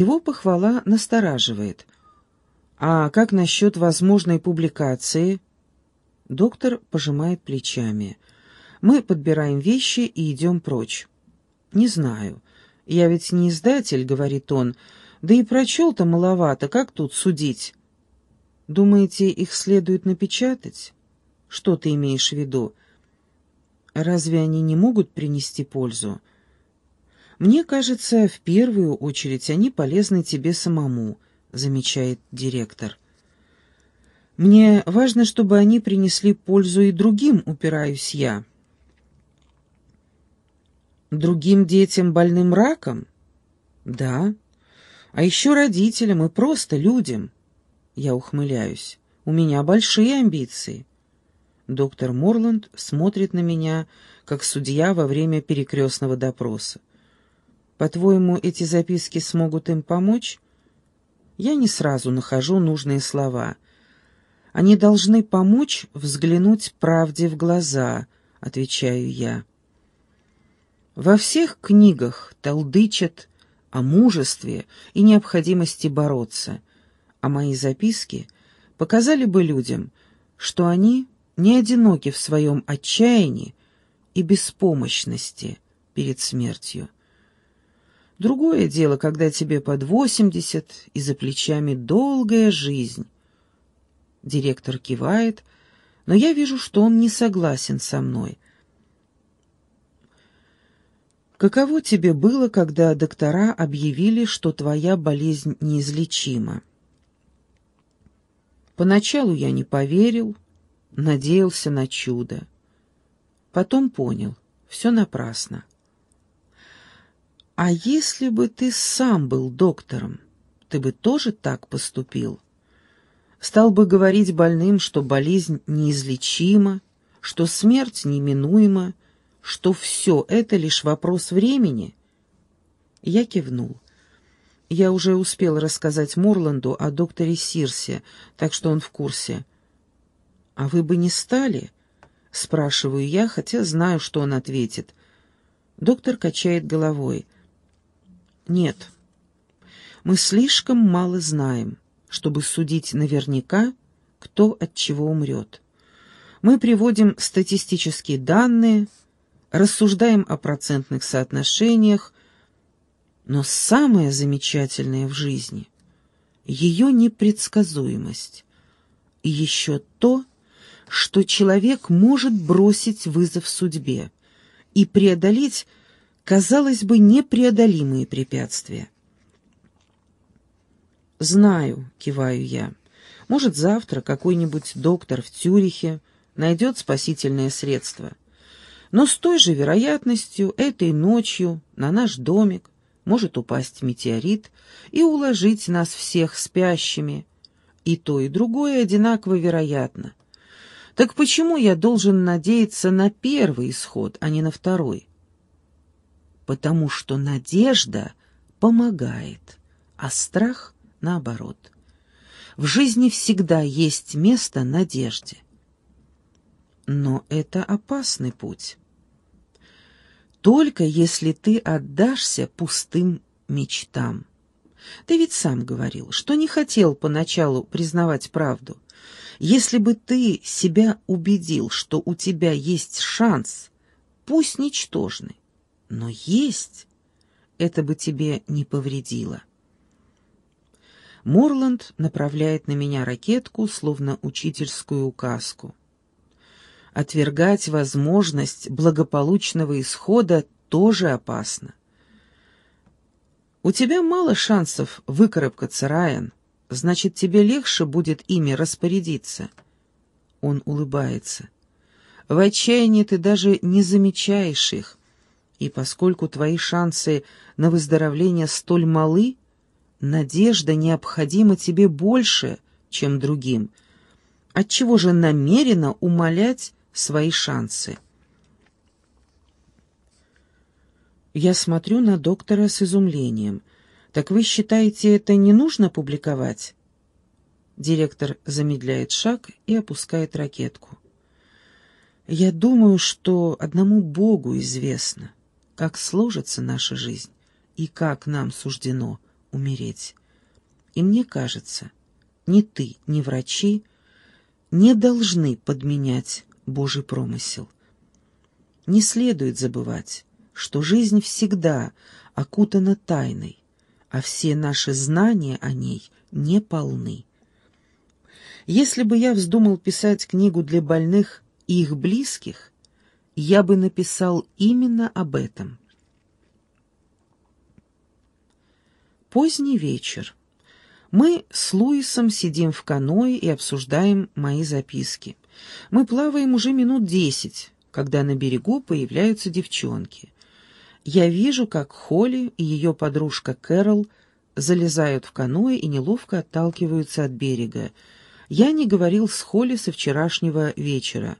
Его похвала настораживает. «А как насчет возможной публикации?» Доктор пожимает плечами. Мы подбираем вещи и идем прочь. «Не знаю. Я ведь не издатель», — говорит он. «Да и прочел-то маловато. Как тут судить?» «Думаете, их следует напечатать?» «Что ты имеешь в виду?» «Разве они не могут принести пользу?» «Мне кажется, в первую очередь они полезны тебе самому», — замечает директор. «Мне важно, чтобы они принесли пользу и другим, упираюсь я». «Другим детям, больным раком?» «Да. А еще родителям и просто людям». Я ухмыляюсь. «У меня большие амбиции». Доктор Морланд смотрит на меня, как судья во время перекрестного допроса. «По-твоему, эти записки смогут им помочь?» Я не сразу нахожу нужные слова. «Они должны помочь взглянуть правде в глаза», — отвечаю я. Во всех книгах толдычат о мужестве и необходимости бороться, а мои записки показали бы людям, что они не одиноки в своем отчаянии и беспомощности перед смертью. Другое дело, когда тебе под восемьдесят и за плечами долгая жизнь. Директор кивает, но я вижу, что он не согласен со мной. Каково тебе было, когда доктора объявили, что твоя болезнь неизлечима? Поначалу я не поверил, надеялся на чудо. Потом понял, все напрасно. А если бы ты сам был доктором, ты бы тоже так поступил? Стал бы говорить больным, что болезнь неизлечима, что смерть неминуема, что все это лишь вопрос времени? Я кивнул. Я уже успел рассказать Морланду о докторе Сирсе, так что он в курсе. «А вы бы не стали?» — спрашиваю я, хотя знаю, что он ответит. Доктор качает головой. «Нет, мы слишком мало знаем, чтобы судить наверняка, кто от чего умрет. Мы приводим статистические данные, рассуждаем о процентных соотношениях, но самое замечательное в жизни — ее непредсказуемость. И еще то, что человек может бросить вызов судьбе и преодолеть, казалось бы, непреодолимые препятствия. «Знаю», — киваю я, — «может, завтра какой-нибудь доктор в Цюрихе найдет спасительное средство». Но с той же вероятностью этой ночью на наш домик может упасть метеорит и уложить нас всех спящими. И то, и другое одинаково вероятно. Так почему я должен надеяться на первый исход, а не на второй? Потому что надежда помогает, а страх наоборот. В жизни всегда есть место надежде. Но это опасный путь только если ты отдашься пустым мечтам. Ты ведь сам говорил, что не хотел поначалу признавать правду. Если бы ты себя убедил, что у тебя есть шанс, пусть ничтожный, но есть, это бы тебе не повредило. Морланд направляет на меня ракетку, словно учительскую указку. Отвергать возможность благополучного исхода тоже опасно. У тебя мало шансов выкарабкаться, Райан. Значит, тебе легче будет ими распорядиться. Он улыбается. В отчаянии ты даже не замечаешь их. И поскольку твои шансы на выздоровление столь малы, надежда необходима тебе больше, чем другим. Отчего же намеренно умолять свои шансы. Я смотрю на доктора с изумлением. «Так вы считаете, это не нужно публиковать?» Директор замедляет шаг и опускает ракетку. «Я думаю, что одному Богу известно, как сложится наша жизнь и как нам суждено умереть. И мне кажется, ни ты, ни врачи не должны подменять Божий промысел. Не следует забывать, что жизнь всегда окутана тайной, а все наши знания о ней не полны. Если бы я вздумал писать книгу для больных и их близких, я бы написал именно об этом. Поздний вечер. Мы с Луисом сидим в каное и обсуждаем мои записки. Мы плаваем уже минут десять, когда на берегу появляются девчонки. Я вижу, как Холли и ее подружка Кэрол залезают в каноэ и неловко отталкиваются от берега. Я не говорил с Холли со вчерашнего вечера.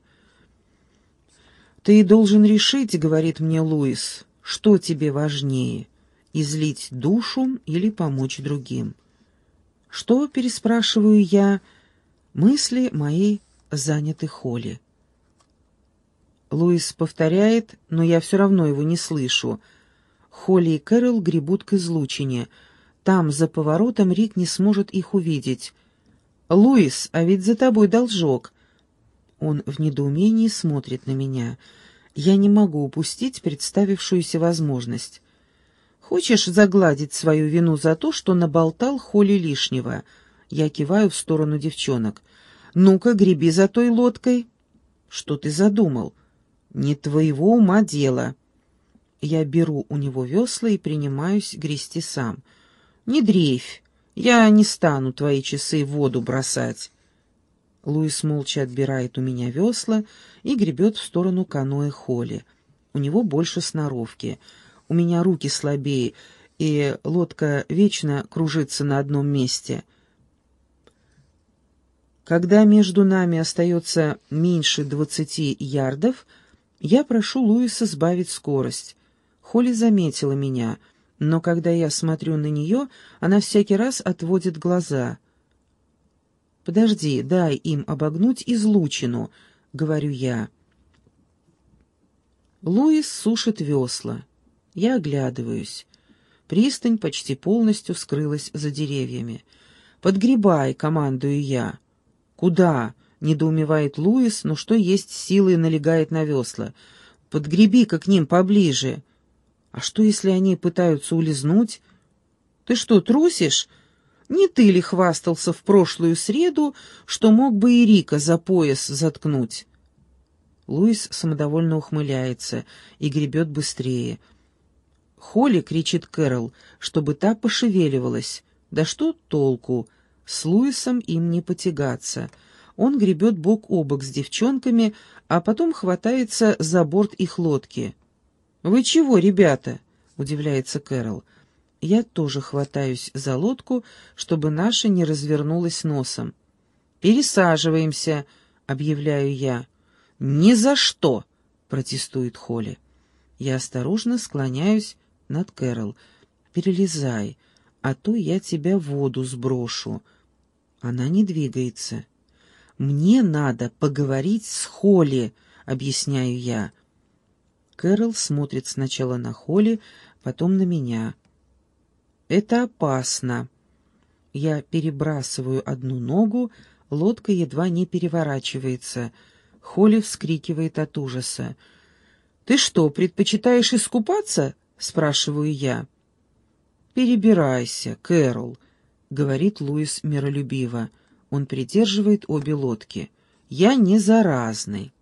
«Ты должен решить, — говорит мне Луис, — что тебе важнее излить душу или помочь другим. Что, переспрашиваю я, мысли мои заняты Холли. Луис повторяет, но я все равно его не слышу. Холли и Кэрол гребут к излучине. Там, за поворотом, Рик не сможет их увидеть. «Луис, а ведь за тобой должок!» Он в недоумении смотрит на меня. Я не могу упустить представившуюся возможность. Хочешь загладить свою вину за то, что наболтал Холли лишнего? Я киваю в сторону девчонок. Ну-ка, греби за той лодкой. Что ты задумал? Не твоего ума дело. Я беру у него весла и принимаюсь грести сам. Не дрейфь, я не стану твои часы в воду бросать. Луис молча отбирает у меня весла и гребет в сторону каноэ Холли. У него больше сноровки — у меня руки слабее, и лодка вечно кружится на одном месте. Когда между нами остается меньше двадцати ярдов, я прошу Луиса сбавить скорость. Холли заметила меня, но когда я смотрю на нее, она всякий раз отводит глаза. «Подожди, дай им обогнуть излучину», — говорю я. Луис сушит весла. Я оглядываюсь. Пристань почти полностью скрылась за деревьями. «Подгребай!» — командую я. «Куда?» — недоумевает Луис, но что есть силы налегает на весла. «Подгреби-ка к ним поближе!» «А что, если они пытаются улизнуть?» «Ты что, трусишь?» Не ты ли хвастался в прошлую среду, что мог бы и Рика за пояс заткнуть?» Луис самодовольно ухмыляется и гребет быстрее. «Холли!» — кричит Кэрол, чтобы та пошевеливалась. «Да что толку? С Луисом им не потягаться». Он гребет бок о бок с девчонками, а потом хватается за борт их лодки. «Вы чего, ребята?» — удивляется Кэрол. Я тоже хватаюсь за лодку, чтобы наша не развернулась носом. «Пересаживаемся», — объявляю я. «Ни за что!» — протестует Холли. Я осторожно склоняюсь над Кэрол. «Перелезай, а то я тебя в воду сброшу». Она не двигается. «Мне надо поговорить с Холли», — объясняю я. Кэрол смотрит сначала на Холли, потом на меня. «Это опасно». Я перебрасываю одну ногу, лодка едва не переворачивается. Холли вскрикивает от ужаса. «Ты что, предпочитаешь искупаться?» спрашиваю я. «Перебирайся, Кэрол», — говорит Луис миролюбиво. Он придерживает обе лодки. «Я не заразный».